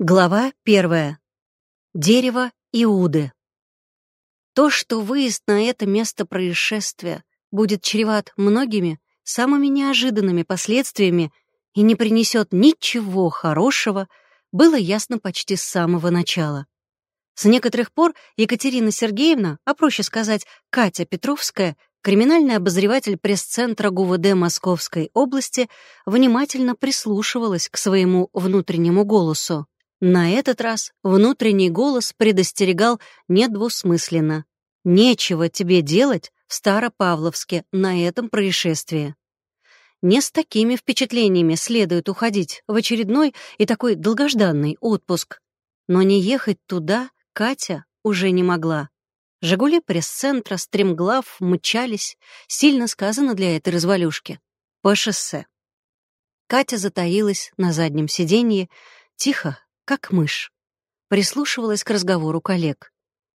Глава первая. Дерево Иуды. То, что выезд на это место происшествия будет чреват многими самыми неожиданными последствиями и не принесет ничего хорошего, было ясно почти с самого начала. С некоторых пор Екатерина Сергеевна, а проще сказать, Катя Петровская, криминальный обозреватель пресс-центра ГУВД Московской области, внимательно прислушивалась к своему внутреннему голосу. На этот раз внутренний голос предостерегал недвусмысленно. «Нечего тебе делать в Старопавловске на этом происшествии». Не с такими впечатлениями следует уходить в очередной и такой долгожданный отпуск. Но не ехать туда Катя уже не могла. «Жигули» пресс-центра стремглав мчались, сильно сказано для этой развалюшки, по шоссе. Катя затаилась на заднем сиденье, тихо, как мышь. Прислушивалась к разговору коллег.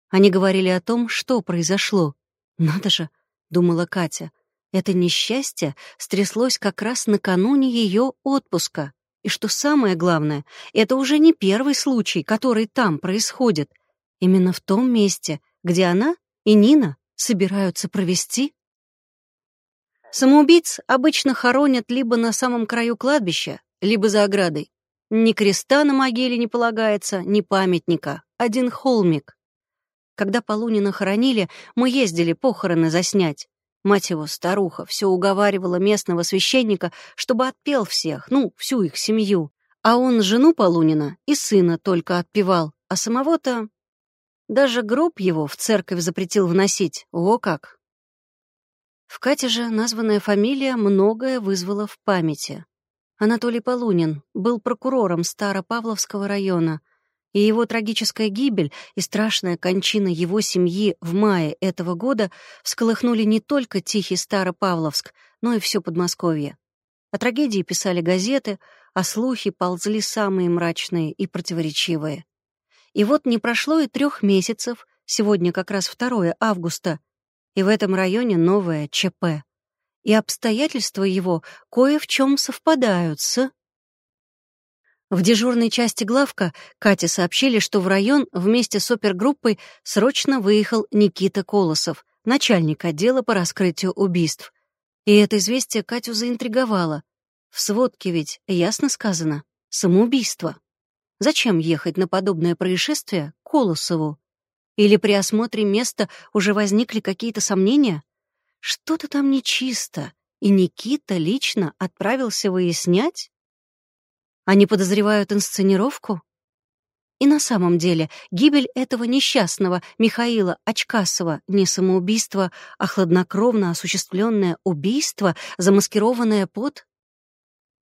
Они говорили о том, что произошло. «Надо же», — думала Катя, — «это несчастье стряслось как раз накануне ее отпуска. И что самое главное, это уже не первый случай, который там происходит. Именно в том месте, где она и Нина собираются провести Самоубийц обычно хоронят либо на самом краю кладбища, либо за оградой. Ни креста на могиле не полагается, ни памятника. Один холмик. Когда Полунина хоронили, мы ездили похороны заснять. Мать его, старуха, все уговаривала местного священника, чтобы отпел всех, ну, всю их семью. А он жену Полунина и сына только отпевал, а самого-то... Даже гроб его в церковь запретил вносить, о как! В Кате же названная фамилия многое вызвала в памяти. Анатолий Полунин был прокурором Старопавловского района, и его трагическая гибель и страшная кончина его семьи в мае этого года всколыхнули не только тихий Старопавловск, но и все Подмосковье. О трагедии писали газеты, а слухи ползли самые мрачные и противоречивые. И вот не прошло и трех месяцев, сегодня как раз 2 августа, и в этом районе новое ЧП и обстоятельства его кое в чем совпадают с... В дежурной части главка Кате сообщили, что в район вместе с опергруппой срочно выехал Никита Колосов, начальник отдела по раскрытию убийств. И это известие Катю заинтриговало. В сводке ведь ясно сказано — самоубийство. Зачем ехать на подобное происшествие Колосову? Или при осмотре места уже возникли какие-то сомнения? Что-то там нечисто, и Никита лично отправился выяснять? Они подозревают инсценировку? И на самом деле гибель этого несчастного Михаила Очкасова не самоубийство, а хладнокровно осуществленное убийство, замаскированное под...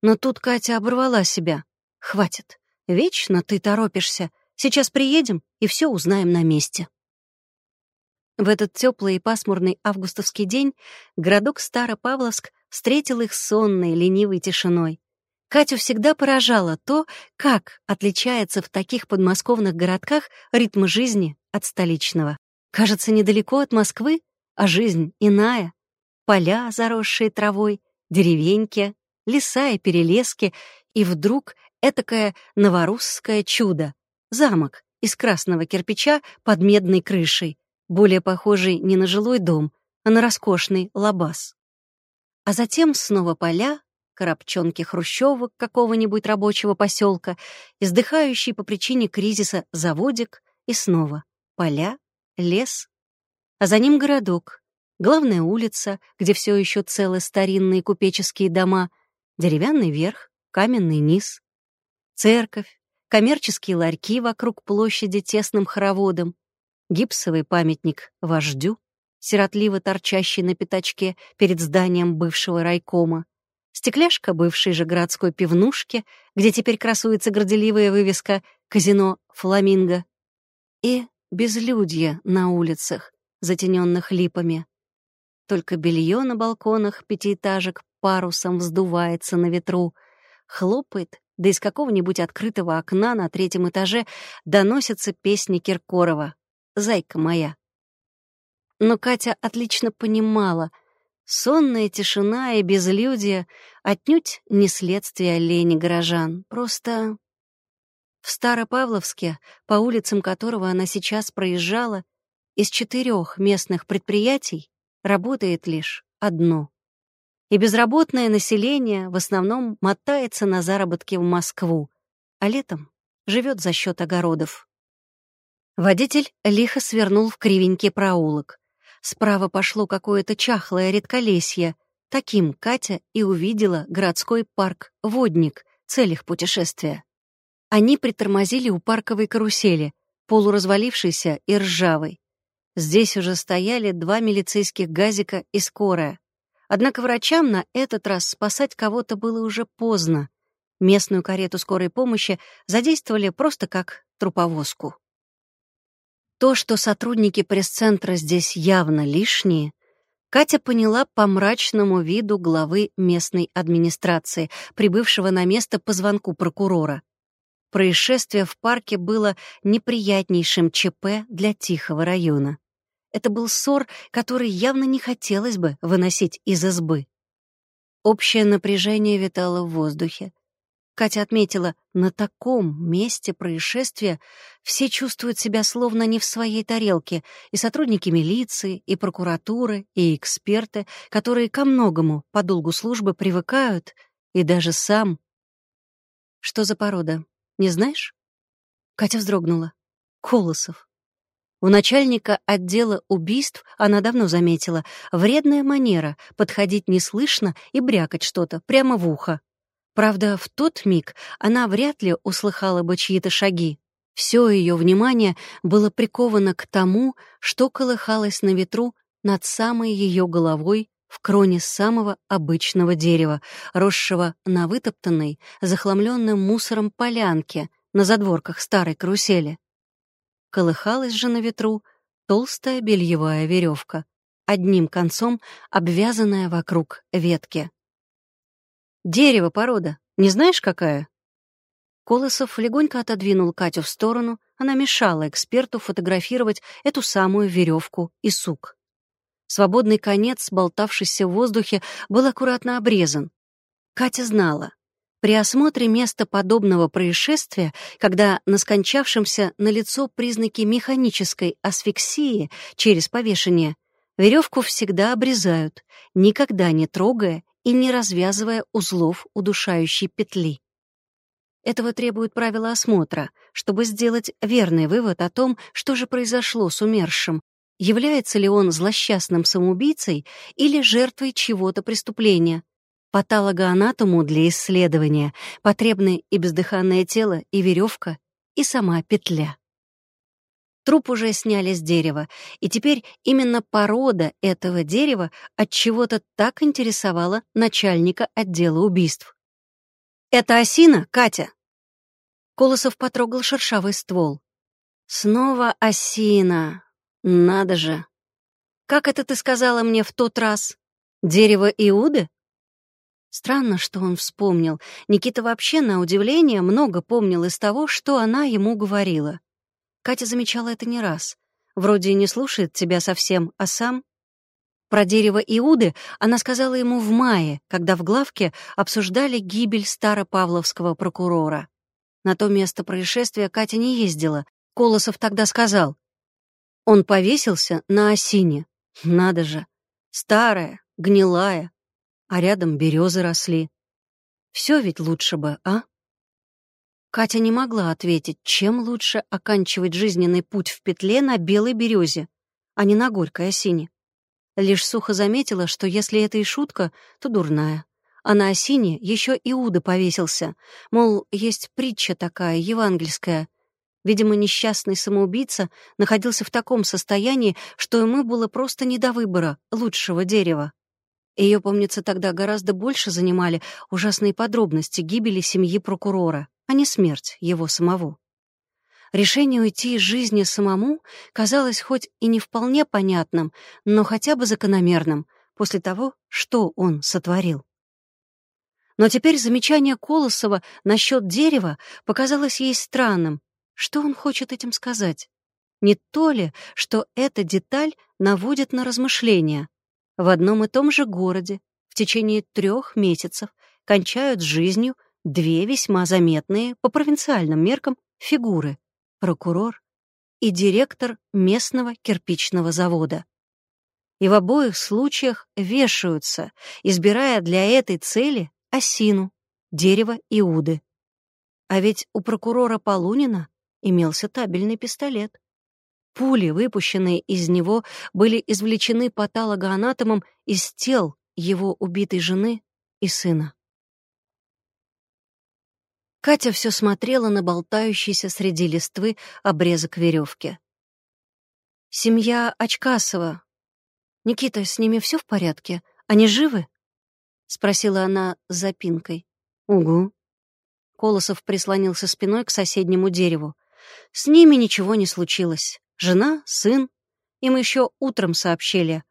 Но тут Катя оборвала себя. «Хватит. Вечно ты торопишься. Сейчас приедем и все узнаем на месте». В этот теплый и пасмурный августовский день городок Старопавловск встретил их сонной, ленивой тишиной. Катю всегда поражало то, как отличается в таких подмосковных городках ритм жизни от столичного. Кажется, недалеко от Москвы, а жизнь иная. Поля, заросшие травой, деревеньки, леса и перелески, и вдруг этакое новорусское чудо — замок из красного кирпича под медной крышей, более похожий не на жилой дом, а на роскошный лабаз. А затем снова поля, коробчонки хрущевок какого-нибудь рабочего поселка, издыхающий по причине кризиса заводик, и снова поля, лес, а за ним городок, главная улица, где все еще целы старинные купеческие дома, деревянный верх, каменный низ, церковь, коммерческие ларьки вокруг площади тесным хороводом, гипсовый памятник вождю, сиротливо торчащий на пятачке перед зданием бывшего райкома, стекляшка бывшей же городской пивнушки, где теперь красуется горделивая вывеска «Казино Фламинго», и безлюдье на улицах, затененных липами. Только белье на балконах пятиэтажек парусом вздувается на ветру, хлопает, да из какого-нибудь открытого окна на третьем этаже доносятся песни Киркорова зайка моя. Но Катя отлично понимала, сонная тишина и безлюдие отнюдь не следствие лени горожан, просто... В Старопавловске, по улицам которого она сейчас проезжала, из четырех местных предприятий работает лишь одно. И безработное население в основном мотается на заработки в Москву, а летом живет за счет огородов. Водитель лихо свернул в кривенький проулок. Справа пошло какое-то чахлое редколесье. Таким Катя и увидела городской парк «Водник», цель их путешествия. Они притормозили у парковой карусели, полуразвалившейся и ржавой. Здесь уже стояли два милицейских газика и скорая. Однако врачам на этот раз спасать кого-то было уже поздно. Местную карету скорой помощи задействовали просто как труповозку. То, что сотрудники пресс-центра здесь явно лишние, Катя поняла по мрачному виду главы местной администрации, прибывшего на место по звонку прокурора. Происшествие в парке было неприятнейшим ЧП для Тихого района. Это был ссор, который явно не хотелось бы выносить из избы. Общее напряжение витало в воздухе. Катя отметила, на таком месте происшествия все чувствуют себя словно не в своей тарелке, и сотрудники милиции, и прокуратуры, и эксперты, которые ко многому по долгу службы привыкают, и даже сам. Что за порода? Не знаешь?» Катя вздрогнула. «Колосов». У начальника отдела убийств она давно заметила вредная манера подходить неслышно и брякать что-то прямо в ухо. Правда, в тот миг она вряд ли услыхала бы чьи-то шаги. Все ее внимание было приковано к тому, что колыхалось на ветру над самой ее головой в кроне самого обычного дерева, росшего на вытоптанной, захламленным мусором полянке на задворках старой карусели. Колыхалась же на ветру толстая бельевая веревка, одним концом обвязанная вокруг ветки. «Дерево порода, не знаешь, какая?» Колосов легонько отодвинул Катю в сторону, она мешала эксперту фотографировать эту самую веревку и сук. Свободный конец, болтавшийся в воздухе, был аккуратно обрезан. Катя знала. При осмотре места подобного происшествия, когда на скончавшемся налицо признаки механической асфиксии через повешение, веревку всегда обрезают, никогда не трогая и не развязывая узлов удушающей петли. Этого требует правила осмотра, чтобы сделать верный вывод о том, что же произошло с умершим, Является ли он злосчастным самоубийцей или жертвой чего-то преступления? Патологоанатому для исследования потребны и бездыханное тело, и веревка, и сама петля. Труп уже сняли с дерева, и теперь именно порода этого дерева от чего-то так интересовала начальника отдела убийств. «Это осина, Катя?» Колосов потрогал шершавый ствол. «Снова осина. «Надо же! Как это ты сказала мне в тот раз? Дерево Иуды?» Странно, что он вспомнил. Никита вообще, на удивление, много помнил из того, что она ему говорила. Катя замечала это не раз. Вроде не слушает тебя совсем, а сам... Про дерево Иуды она сказала ему в мае, когда в главке обсуждали гибель старопавловского прокурора. На то место происшествия Катя не ездила. Колосов тогда сказал, он повесился на осине. Надо же. Старая, гнилая. А рядом березы росли. Все ведь лучше бы, а? Катя не могла ответить, чем лучше оканчивать жизненный путь в петле на белой березе, а не на горькой осине. Лишь сухо заметила, что если это и шутка, то дурная. А на осине еще Иуда повесился. Мол, есть притча такая, евангельская. Видимо, несчастный самоубийца находился в таком состоянии, что ему было просто не до выбора лучшего дерева. Ее, помнится, тогда гораздо больше занимали ужасные подробности гибели семьи прокурора, а не смерть его самого. Решение уйти из жизни самому казалось хоть и не вполне понятным, но хотя бы закономерным после того, что он сотворил. Но теперь замечание Колосова насчет дерева показалось ей странным, что он хочет этим сказать? Не то ли, что эта деталь наводит на размышления? В одном и том же городе в течение трех месяцев кончают жизнью две весьма заметные по провинциальным меркам фигуры — прокурор и директор местного кирпичного завода. И в обоих случаях вешаются, избирая для этой цели осину, дерево Иуды. А ведь у прокурора Полунина имелся табельный пистолет. Пули, выпущенные из него, были извлечены патологоанатомом из тел его убитой жены и сына. Катя все смотрела на болтающийся среди листвы обрезок веревки. «Семья Очкасова. Никита, с ними все в порядке? Они живы?» — спросила она с запинкой. «Угу». Колосов прислонился спиной к соседнему дереву. «С ними ничего не случилось. Жена, сын. Им еще утром сообщили.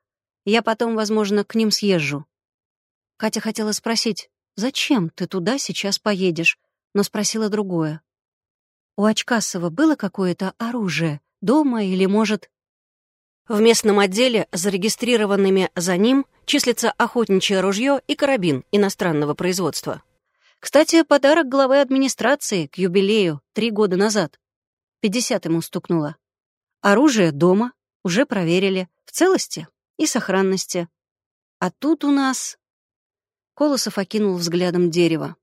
Я потом, возможно, к ним съезжу». Катя хотела спросить, «Зачем ты туда сейчас поедешь?» Но спросила другое. «У Очкасова было какое-то оружие? Дома или, может...» В местном отделе, зарегистрированными за ним, числится охотничье ружье и карабин иностранного производства. Кстати, подарок главы администрации к юбилею три года назад. Пятьдесят ему стукнуло. Оружие дома, уже проверили, в целости и сохранности. А тут у нас... Колосов окинул взглядом дерево.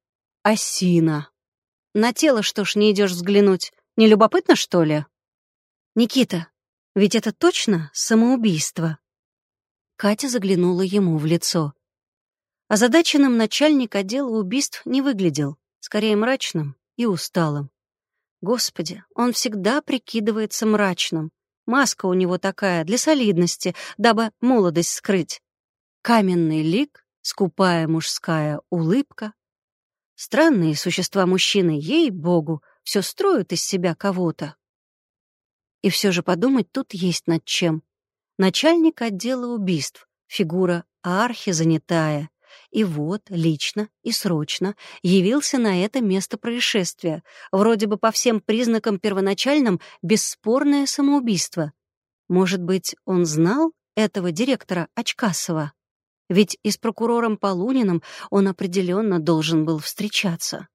Осина. На тело что ж не идешь взглянуть? Не любопытно, что ли? Никита, ведь это точно самоубийство? Катя заглянула ему в лицо. Озадаченным начальник отдела убийств не выглядел, скорее мрачным и усталым. Господи, он всегда прикидывается мрачным. Маска у него такая, для солидности, дабы молодость скрыть. Каменный лик, скупая мужская улыбка, Странные существа мужчины, ей-богу, все строят из себя кого-то. И все же подумать тут есть над чем. Начальник отдела убийств, фигура архизанятая, и вот, лично и срочно, явился на это место происшествия, вроде бы по всем признакам первоначальным бесспорное самоубийство. Может быть, он знал этого директора Очкасова? Ведь и с прокурором Полуниным он определенно должен был встречаться.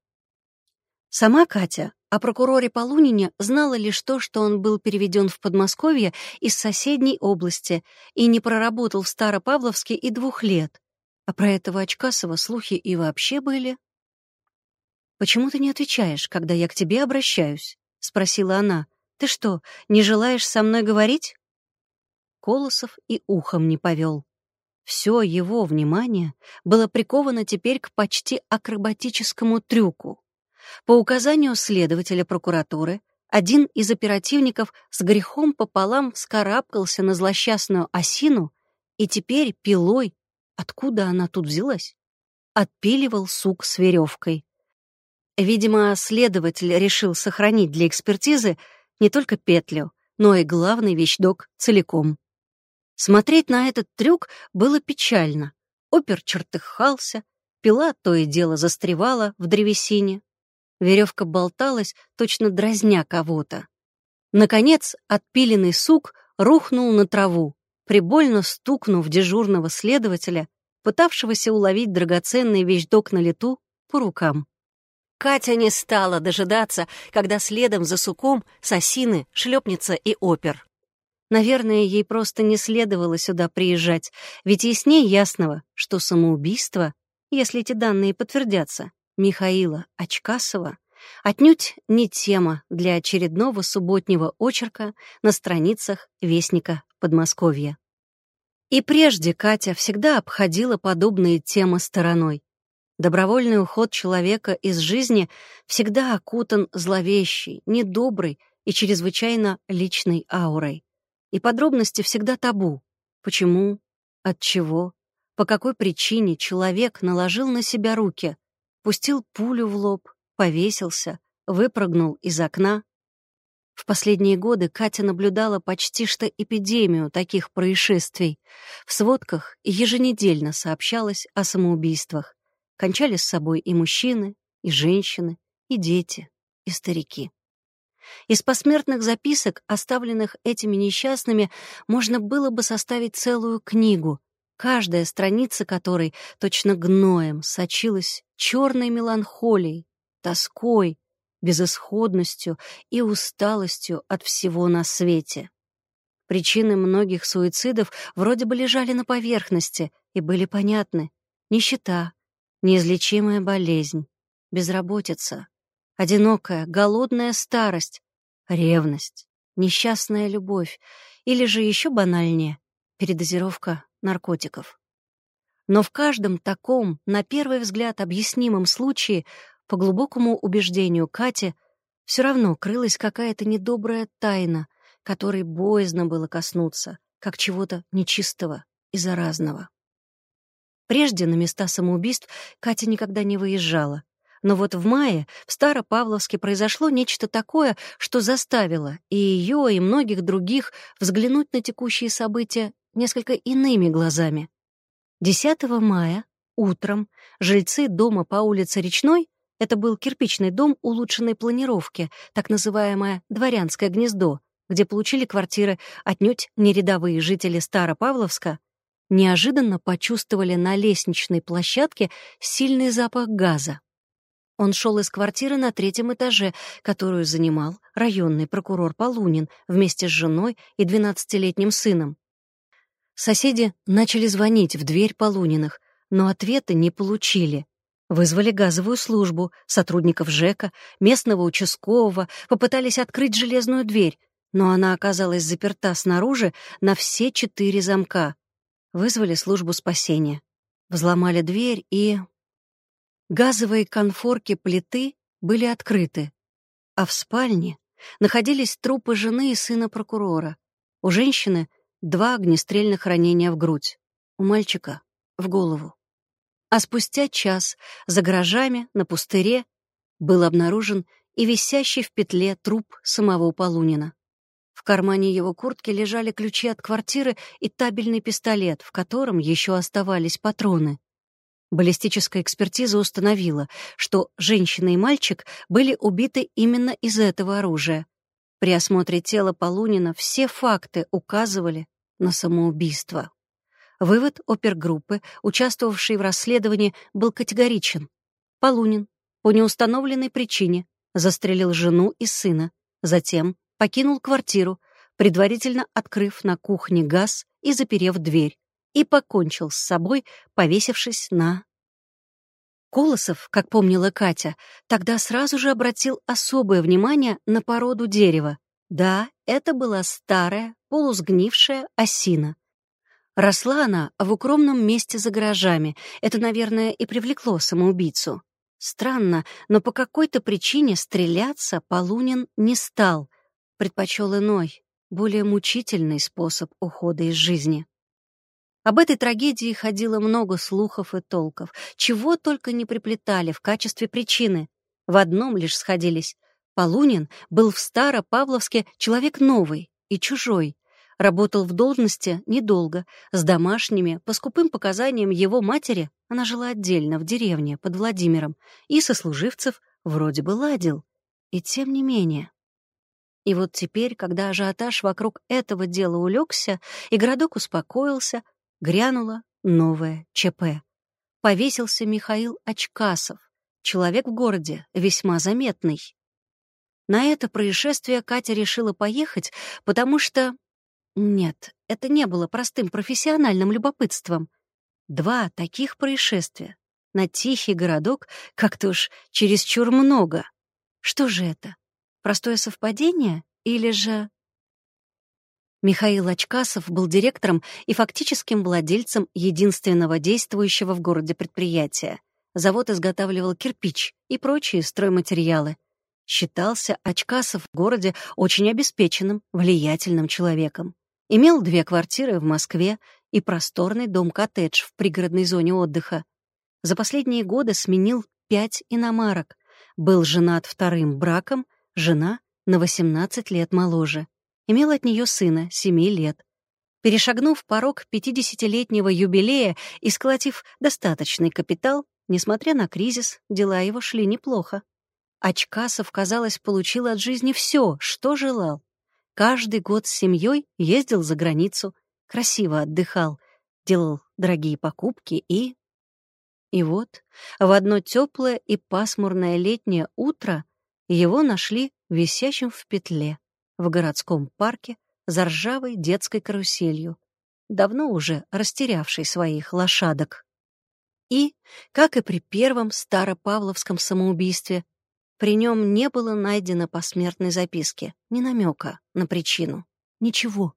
Сама Катя о прокуроре Полунине знала лишь то, что он был переведен в Подмосковье из соседней области и не проработал в Старопавловске и двух лет. А про этого Очкасова слухи и вообще были. «Почему ты не отвечаешь, когда я к тебе обращаюсь?» — спросила она. «Ты что, не желаешь со мной говорить?» Колосов и ухом не повел. Все его внимание было приковано теперь к почти акробатическому трюку. По указанию следователя прокуратуры, один из оперативников с грехом пополам вскарабкался на злосчастную осину и теперь пилой, откуда она тут взялась, отпиливал сук с веревкой. Видимо, следователь решил сохранить для экспертизы не только петлю, но и главный вещдок целиком. Смотреть на этот трюк было печально. Опер чертыхался, пила то и дело застревала в древесине. Веревка болталась, точно дразня кого-то. Наконец, отпиленный сук рухнул на траву, прибольно стукнув дежурного следователя, пытавшегося уловить драгоценный вещдок на лету, по рукам. Катя не стала дожидаться, когда следом за суком с осины шлепнется и опер. Наверное, ей просто не следовало сюда приезжать, ведь яснее ясного, что самоубийство, если эти данные подтвердятся, Михаила Очкасова отнюдь не тема для очередного субботнего очерка на страницах Вестника Подмосковья. И прежде Катя всегда обходила подобные темы стороной. Добровольный уход человека из жизни всегда окутан зловещей, недоброй и чрезвычайно личной аурой. И подробности всегда табу. Почему? От чего? По какой причине человек наложил на себя руки, пустил пулю в лоб, повесился, выпрыгнул из окна? В последние годы Катя наблюдала почти что эпидемию таких происшествий. В сводках еженедельно сообщалось о самоубийствах. Кончали с собой и мужчины, и женщины, и дети, и старики. Из посмертных записок, оставленных этими несчастными, можно было бы составить целую книгу, каждая страница которой точно гноем сочилась черной меланхолией, тоской, безысходностью и усталостью от всего на свете. Причины многих суицидов вроде бы лежали на поверхности и были понятны. Нищета, неизлечимая болезнь, безработица, одинокая, голодная старость, ревность, несчастная любовь или же еще банальнее — передозировка наркотиков. Но в каждом таком, на первый взгляд, объяснимом случае, по глубокому убеждению Кати, все равно крылась какая-то недобрая тайна, которой боязно было коснуться, как чего-то нечистого и заразного. Прежде на места самоубийств Катя никогда не выезжала. Но вот в мае в Старопавловске произошло нечто такое, что заставило и ее, и многих других взглянуть на текущие события несколько иными глазами. 10 мая утром жильцы дома по улице Речной это был кирпичный дом улучшенной планировки, так называемое «дворянское гнездо», где получили квартиры отнюдь не рядовые жители Старопавловска, неожиданно почувствовали на лестничной площадке сильный запах газа. Он шел из квартиры на третьем этаже, которую занимал районный прокурор Полунин вместе с женой и двенадцатилетним сыном. Соседи начали звонить в дверь Полуниных, но ответа не получили. Вызвали газовую службу, сотрудников ЖЭКа, местного участкового, попытались открыть железную дверь, но она оказалась заперта снаружи на все четыре замка. Вызвали службу спасения. Взломали дверь и... Газовые конфорки плиты были открыты, а в спальне находились трупы жены и сына прокурора. У женщины два огнестрельных ранения в грудь, у мальчика — в голову. А спустя час за гаражами на пустыре был обнаружен и висящий в петле труп самого Полунина. В кармане его куртки лежали ключи от квартиры и табельный пистолет, в котором еще оставались патроны. Баллистическая экспертиза установила, что женщина и мальчик были убиты именно из этого оружия. При осмотре тела Полунина все факты указывали на самоубийство. Вывод опергруппы, участвовавшей в расследовании, был категоричен. Полунин по неустановленной причине застрелил жену и сына, затем покинул квартиру, предварительно открыв на кухне газ и заперев дверь, и покончил с собой, повесившись на... Колосов, как помнила Катя, тогда сразу же обратил особое внимание на породу дерева. Да, это была старая, полусгнившая осина. Росла она в укромном месте за гаражами. Это, наверное, и привлекло самоубийцу. Странно, но по какой-то причине стреляться Полунин не стал. Предпочел иной, более мучительный способ ухода из жизни. Об этой трагедии ходило много слухов и толков, чего только не приплетали в качестве причины. В одном лишь сходились. Полунин был в Старопавловске человек новый и чужой, Работал в должности недолго, с домашними, по скупым показаниям его матери, она жила отдельно, в деревне, под Владимиром, и сослуживцев вроде бы ладил. И тем не менее. И вот теперь, когда ажиотаж вокруг этого дела улегся, и городок успокоился, грянуло новое ЧП. Повесился Михаил Очкасов, человек в городе, весьма заметный. На это происшествие Катя решила поехать, потому что нет, это не было простым профессиональным любопытством. Два таких происшествия. На тихий городок как-то уж чересчур много. Что же это? Простое совпадение или же... Михаил Очкасов был директором и фактическим владельцем единственного действующего в городе предприятия. Завод изготавливал кирпич и прочие стройматериалы. Считался Очкасов в городе очень обеспеченным, влиятельным человеком. Имел две квартиры в Москве и просторный дом-коттедж в пригородной зоне отдыха. За последние годы сменил пять иномарок. Был женат вторым браком, жена на 18 лет моложе. Имел от нее сына, 7 лет. Перешагнув порог 50-летнего юбилея и сколотив достаточный капитал, несмотря на кризис, дела его шли неплохо. Очкасов, казалось, получил от жизни все, что желал. Каждый год с семьей ездил за границу, красиво отдыхал, делал дорогие покупки и... И вот в одно теплое и пасмурное летнее утро его нашли висящим в петле в городском парке за ржавой детской каруселью, давно уже растерявшей своих лошадок. И, как и при первом Старопавловском самоубийстве, при нем не было найдено посмертной записки, ни намека на причину. Ничего.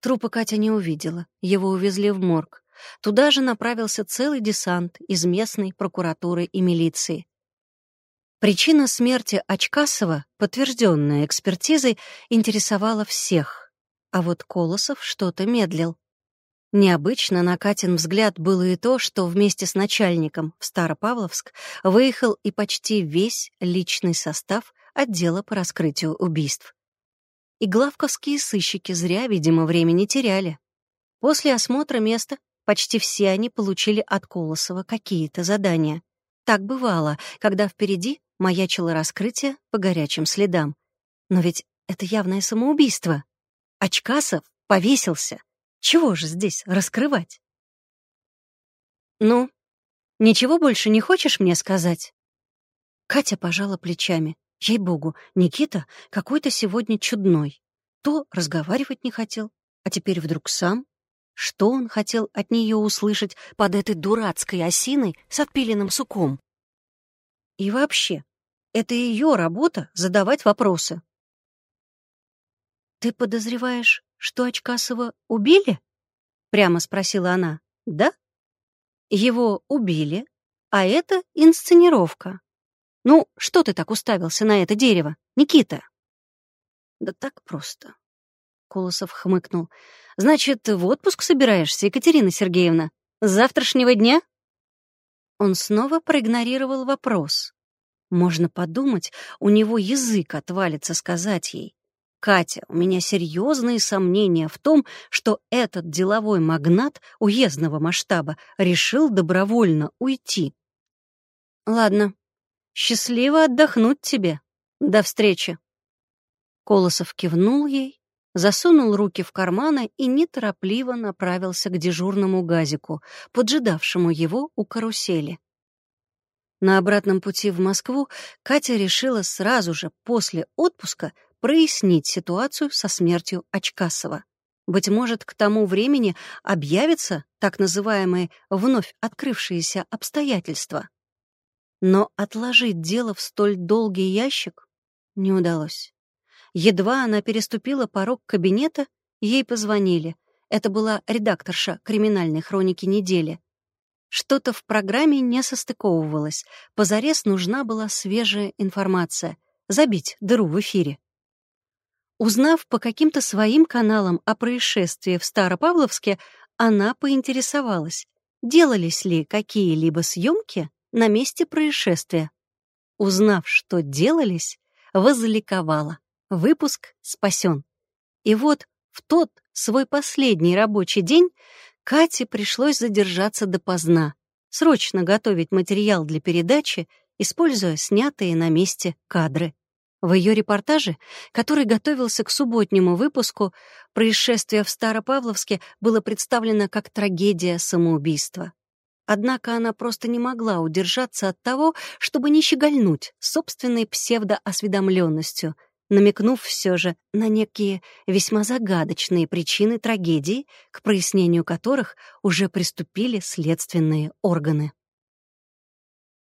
Трупа Катя не увидела, его увезли в морг. Туда же направился целый десант из местной прокуратуры и милиции. Причина смерти Очкасова, подтвержденная экспертизой, интересовала всех. А вот Колосов что-то медлил. Необычно на Катин взгляд было и то, что вместе с начальником в Старопавловск выехал и почти весь личный состав отдела по раскрытию убийств. И главковские сыщики зря, видимо, времени теряли. После осмотра места почти все они получили от Колосова какие-то задания. Так бывало, когда впереди маячило раскрытие по горячим следам. Но ведь это явное самоубийство. Очкасов повесился. Чего же здесь раскрывать? «Ну, ничего больше не хочешь мне сказать?» Катя пожала плечами. Ей-богу, Никита какой-то сегодня чудной. То разговаривать не хотел, а теперь вдруг сам. Что он хотел от нее услышать под этой дурацкой осиной с отпиленным суком? И вообще, это ее работа — задавать вопросы. «Ты подозреваешь, что Очкасова убили?» — прямо спросила она. «Да?» «Его убили, а это инсценировка. Ну, что ты так уставился на это дерево, Никита?» «Да так просто». Колосов хмыкнул. «Значит, в отпуск собираешься, Екатерина Сергеевна? С завтрашнего дня?» Он снова проигнорировал вопрос. Можно подумать, у него язык отвалится сказать ей. «Катя, у меня серьезные сомнения в том, что этот деловой магнат уездного масштаба решил добровольно уйти». «Ладно, счастливо отдохнуть тебе. До встречи». Колосов кивнул ей, засунул руки в карманы и неторопливо направился к дежурному газику, поджидавшему его у карусели. На обратном пути в Москву Катя решила сразу же после отпуска прояснить ситуацию со смертью Очкасова. Быть может, к тому времени объявятся так называемые вновь открывшиеся обстоятельства. Но отложить дело в столь долгий ящик не удалось. Едва она переступила порог кабинета, ей позвонили. Это была редакторша криминальной хроники недели. Что-то в программе не состыковывалось. Позарез нужна была свежая информация. Забить дыру в эфире. Узнав по каким-то своим каналам о происшествии в Старопавловске, она поинтересовалась, делались ли какие-либо съемки на месте происшествия. Узнав, что делались, возликовала. Выпуск спасен. И вот в тот свой последний рабочий день Кате пришлось задержаться допоздна, срочно готовить материал для передачи, используя снятые на месте кадры. В ее репортаже, который готовился к субботнему выпуску, происшествие в Старопавловске было представлено как трагедия самоубийства. Однако она просто не могла удержаться от того, чтобы не щегольнуть собственной псевдоосведомленностью — намекнув все же на некие весьма загадочные причины трагедии, к прояснению которых уже приступили следственные органы.